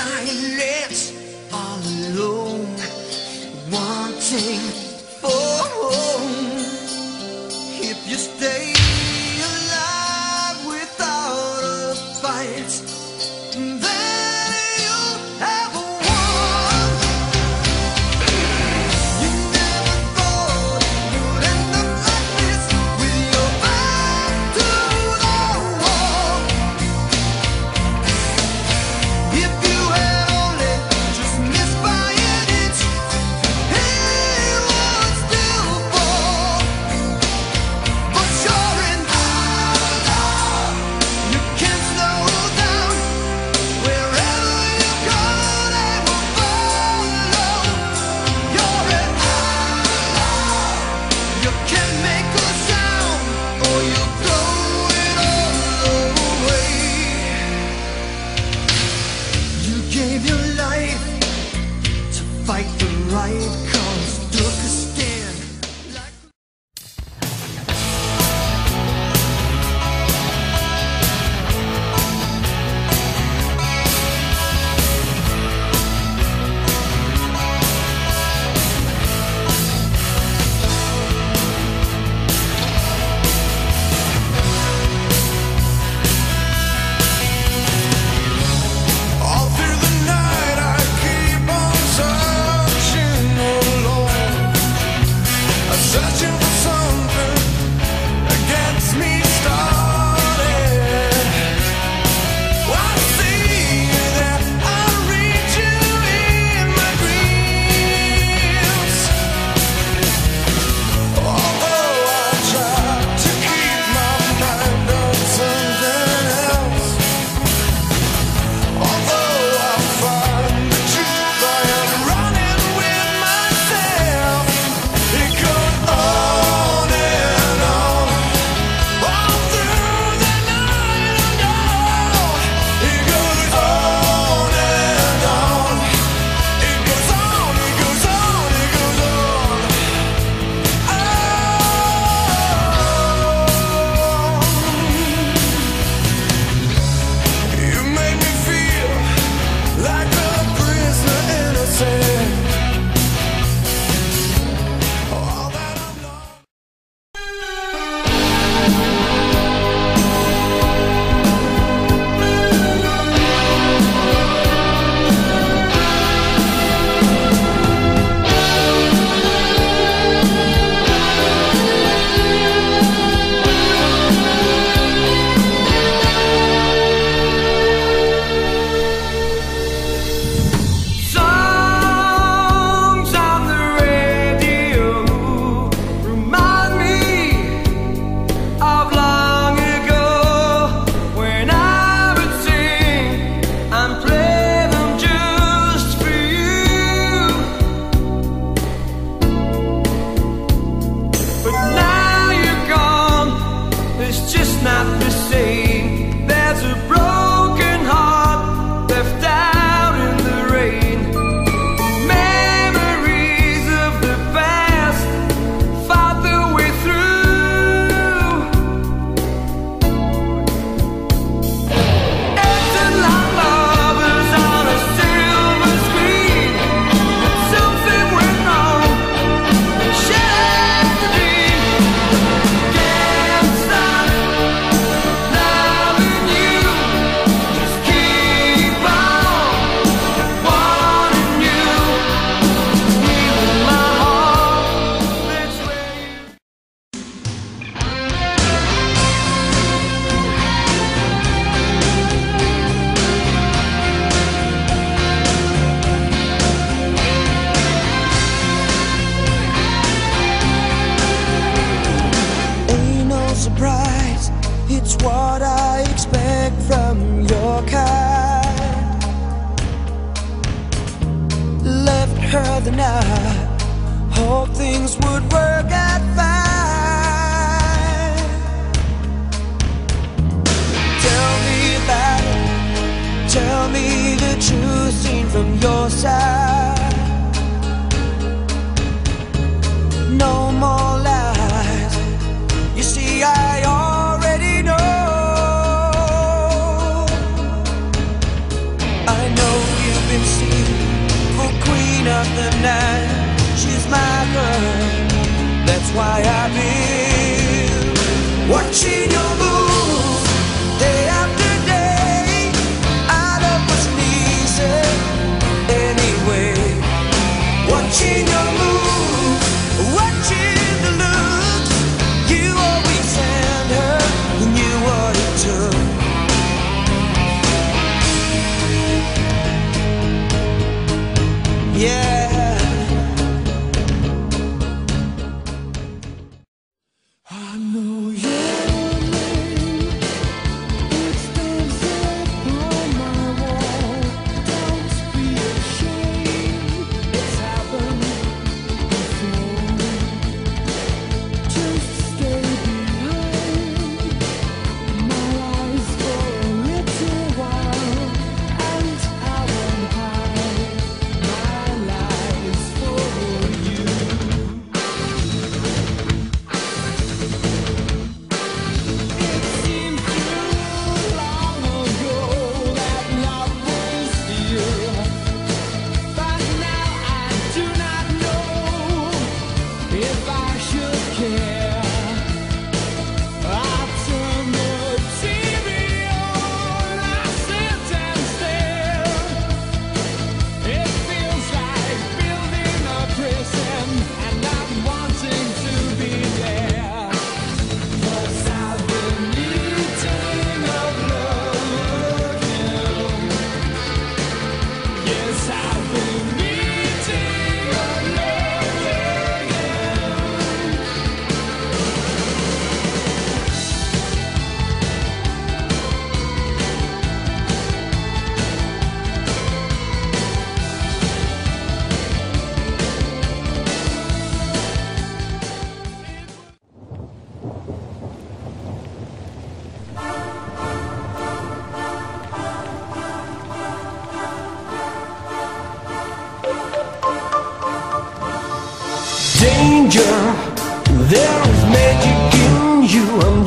silence, all alone, wanting for home. If you stay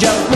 you.